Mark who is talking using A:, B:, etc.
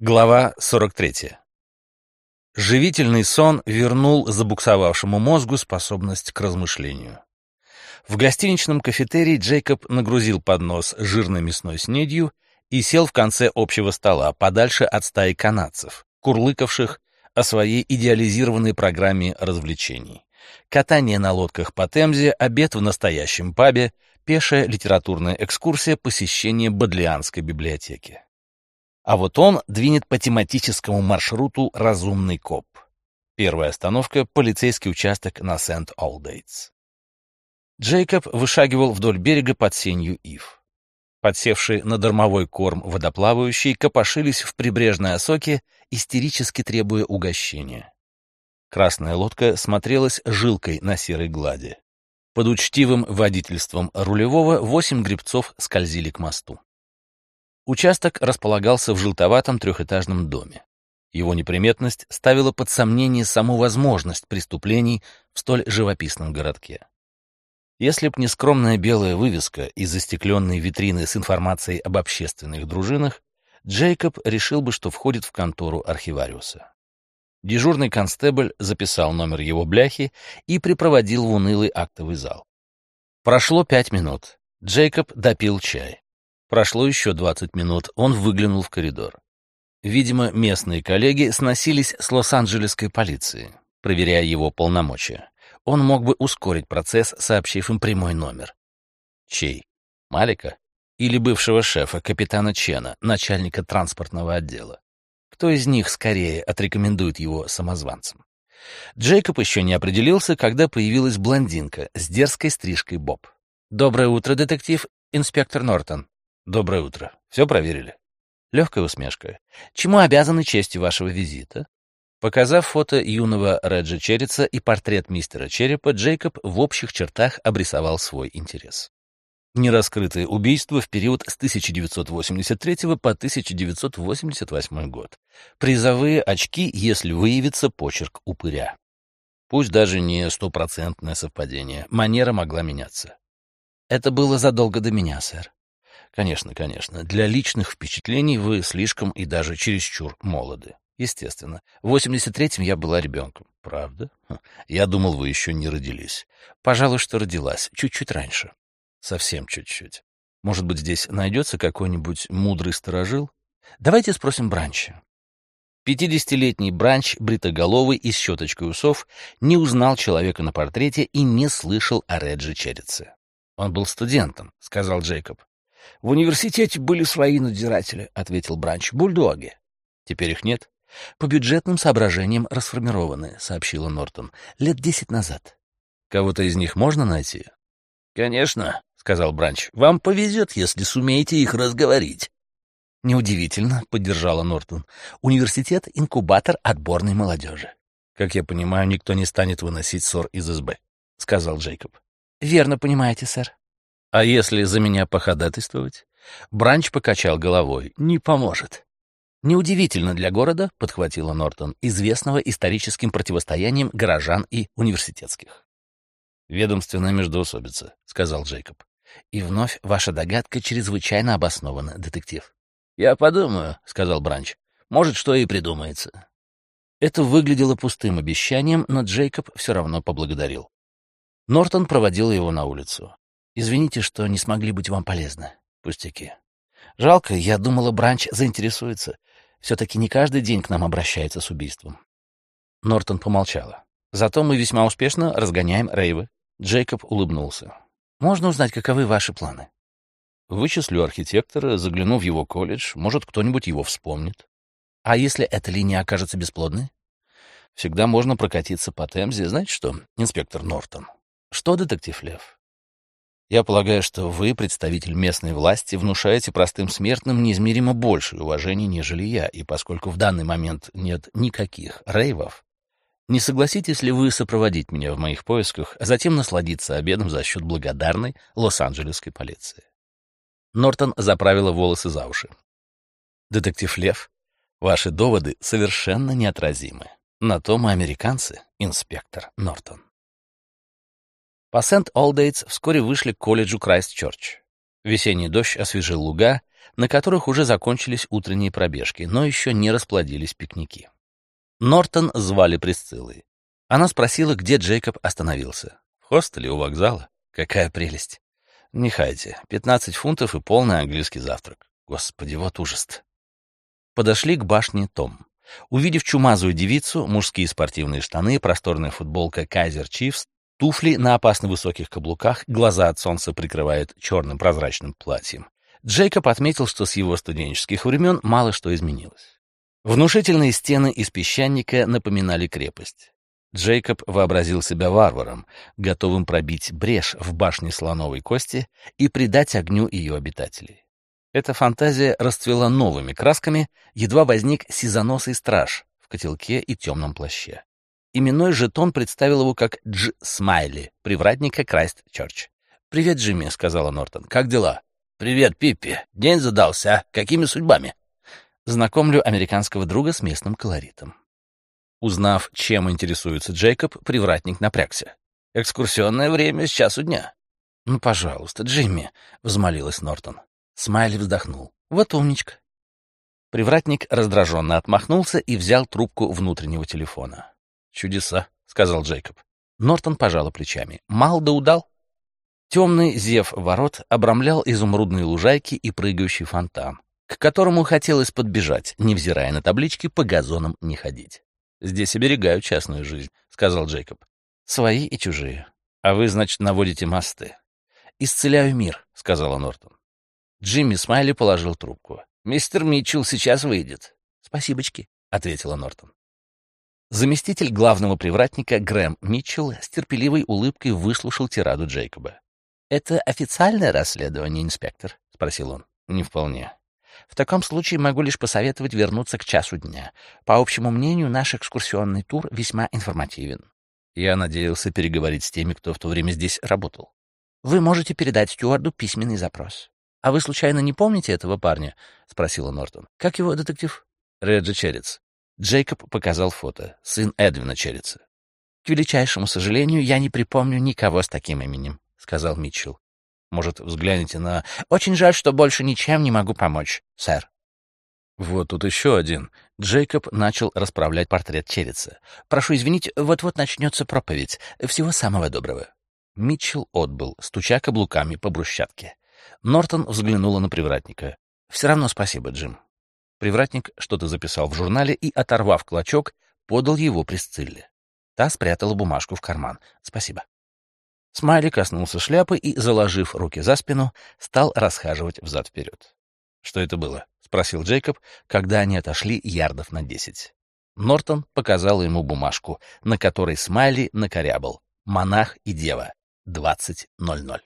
A: Глава 43. Живительный сон вернул забуксовавшему мозгу способность к размышлению. В гостиничном кафетерии Джейкоб нагрузил поднос жирной мясной снедью и сел в конце общего стола, подальше от стаи канадцев, курлыкавших о своей идеализированной программе развлечений. Катание на лодках по Темзе, обед в настоящем пабе, пешая литературная экскурсия, посещение Бодлианской библиотеки. А вот он двинет по тематическому маршруту «Разумный коп». Первая остановка — полицейский участок на Сент-Олдейтс. Джейкоб вышагивал вдоль берега под сенью ив. Подсевшие на дармовой корм водоплавающие копошились в прибрежной осоке, истерически требуя угощения. Красная лодка смотрелась жилкой на серой глади. Под учтивым водительством рулевого восемь гребцов скользили к мосту. Участок располагался в желтоватом трехэтажном доме. Его неприметность ставила под сомнение саму возможность преступлений в столь живописном городке. Если б не скромная белая вывеска и застекленные витрины с информацией об общественных дружинах, Джейкоб решил бы, что входит в контору архивариуса. Дежурный констебль записал номер его бляхи и припроводил в унылый актовый зал. Прошло пять минут. Джейкоб допил чай. Прошло еще двадцать минут, он выглянул в коридор. Видимо, местные коллеги сносились с Лос-Анджелесской полицией, проверяя его полномочия он мог бы ускорить процесс, сообщив им прямой номер. Чей? Малика? Или бывшего шефа, капитана Чена, начальника транспортного отдела? Кто из них скорее отрекомендует его самозванцам? Джейкоб еще не определился, когда появилась блондинка с дерзкой стрижкой Боб. «Доброе утро, детектив, инспектор Нортон». «Доброе утро. Все проверили?» Легкая усмешка. «Чему обязаны честью вашего визита?» Показав фото юного Реджа Черрица и портрет мистера Черепа, Джейкоб в общих чертах обрисовал свой интерес. Нераскрытые убийства в период с 1983 по 1988 год. Призовые очки, если выявится почерк упыря. Пусть даже не стопроцентное совпадение, манера могла меняться. Это было задолго до меня, сэр. Конечно, конечно, для личных впечатлений вы слишком и даже чересчур молоды. Естественно. В 83-м я была ребенком. Правда? Хм. Я думал, вы еще не родились. Пожалуй, что родилась. Чуть-чуть раньше. Совсем чуть-чуть. Может быть, здесь найдется какой-нибудь мудрый сторожил? Давайте спросим Бранча. Пятидесятилетний Бранч, бритоголовый и с щеточкой усов, не узнал человека на портрете и не слышал о Реджи Черрице. «Он был студентом», — сказал Джейкоб. «В университете были свои надзиратели», — ответил Бранч. «Бульдоги». «Теперь их нет?» «По бюджетным соображениям расформированы», — сообщила Нортон. «Лет десять назад». «Кого-то из них можно найти?» «Конечно», — сказал Бранч. «Вам повезет, если сумеете их разговорить». «Неудивительно», — поддержала Нортон. «Университет — инкубатор отборной молодежи». «Как я понимаю, никто не станет выносить ссор из СБ», — сказал Джейкоб. «Верно понимаете, сэр». «А если за меня походатайствовать?» Бранч покачал головой. «Не поможет». Неудивительно для города, подхватила Нортон, известного историческим противостоянием горожан и университетских. Ведомственная междоусобица, сказал Джейкоб. И вновь ваша догадка чрезвычайно обоснована, детектив. Я подумаю, сказал Бранч. Может, что и придумается. Это выглядело пустым обещанием, но Джейкоб все равно поблагодарил. Нортон проводил его на улицу. «Извините, что не смогли быть вам полезны. Пустяки. Жалко, я думала, Бранч заинтересуется. Все-таки не каждый день к нам обращается с убийством. Нортон помолчала. Зато мы весьма успешно разгоняем рейвы. Джейкоб улыбнулся. Можно узнать, каковы ваши планы? Вычислю архитектора, загляну в его колледж, может, кто-нибудь его вспомнит. А если эта линия окажется бесплодной? Всегда можно прокатиться по Темзе. Знаете что, инспектор Нортон? Что, детектив Лев? Я полагаю, что вы, представитель местной власти, внушаете простым смертным неизмеримо большее уважение, нежели я, и поскольку в данный момент нет никаких рейвов, не согласитесь ли вы сопроводить меня в моих поисках, а затем насладиться обедом за счет благодарной Лос-Анджелесской полиции? Нортон заправила волосы за уши. Детектив Лев, ваши доводы совершенно неотразимы. На то мы американцы, инспектор Нортон. По Сент-Олдейтс вскоре вышли к колледжу Крайст-Чорч. Весенний дождь освежил луга, на которых уже закончились утренние пробежки, но еще не расплодились пикники. Нортон звали Присциллой. Она спросила, где Джейкоб остановился. В хостеле у вокзала? Какая прелесть. Не хайте, 15 фунтов и полный английский завтрак. Господи, вот ужас Подошли к башне Том. Увидев чумазую девицу, мужские спортивные штаны, просторная футболка «Кайзер Чифс», туфли на опасно высоких каблуках, глаза от солнца прикрывают черным прозрачным платьем. Джейкоб отметил, что с его студенческих времен мало что изменилось. Внушительные стены из песчаника напоминали крепость. Джейкоб вообразил себя варваром, готовым пробить брешь в башне слоновой кости и придать огню ее обитателей. Эта фантазия расцвела новыми красками, едва возник сизоносый страж в котелке и темном плаще. Именной жетон представил его как Дж. Смайли, привратника Крайст Чорч. «Привет, Джимми», — сказала Нортон. «Как дела?» «Привет, Пиппи. День задался. Какими судьбами?» Знакомлю американского друга с местным колоритом. Узнав, чем интересуется Джейкоб, привратник напрягся. «Экскурсионное время с часу дня». «Ну, пожалуйста, Джимми», — взмолилась Нортон. Смайли вздохнул. «Вот умничка». Привратник раздраженно отмахнулся и взял трубку внутреннего телефона. «Чудеса», — сказал Джейкоб. Нортон пожал плечами. «Мал да удал». Темный зев ворот обрамлял изумрудные лужайки и прыгающий фонтан, к которому хотелось подбежать, невзирая на таблички «по газонам не ходить». «Здесь оберегают частную жизнь», — сказал Джейкоб. «Свои и чужие. А вы, значит, наводите мосты». «Исцеляю мир», — сказала Нортон. Джимми Смайли положил трубку. «Мистер Митчелл сейчас выйдет». «Спасибочки», — ответила Нортон. Заместитель главного привратника Грэм Митчелл с терпеливой улыбкой выслушал тираду Джейкоба. «Это официальное расследование, инспектор?» — спросил он. «Не вполне. В таком случае могу лишь посоветовать вернуться к часу дня. По общему мнению, наш экскурсионный тур весьма информативен». Я надеялся переговорить с теми, кто в то время здесь работал. «Вы можете передать стюарду письменный запрос. «А вы, случайно, не помните этого парня?» — спросила Нортон. «Как его, детектив?» «Реджи Черец». Джейкоб показал фото. Сын Эдвина Черрица. «К величайшему сожалению, я не припомню никого с таким именем», — сказал Митчелл. «Может, взгляните на...» «Очень жаль, что больше ничем не могу помочь, сэр». Вот тут еще один. Джейкоб начал расправлять портрет Черрица. «Прошу извинить, вот-вот начнется проповедь. Всего самого доброго». Митчелл отбыл, стуча каблуками по брусчатке. Нортон взглянула на привратника. «Все равно спасибо, Джим». Привратник что-то записал в журнале и, оторвав клочок, подал его Присцилле. Та спрятала бумажку в карман. «Спасибо». Смайли коснулся шляпы и, заложив руки за спину, стал расхаживать взад-вперед. «Что это было?» — спросил Джейкоб, когда они отошли ярдов на десять. Нортон показал ему бумажку, на которой Смайли накорябал «Монах и дева. 20.00».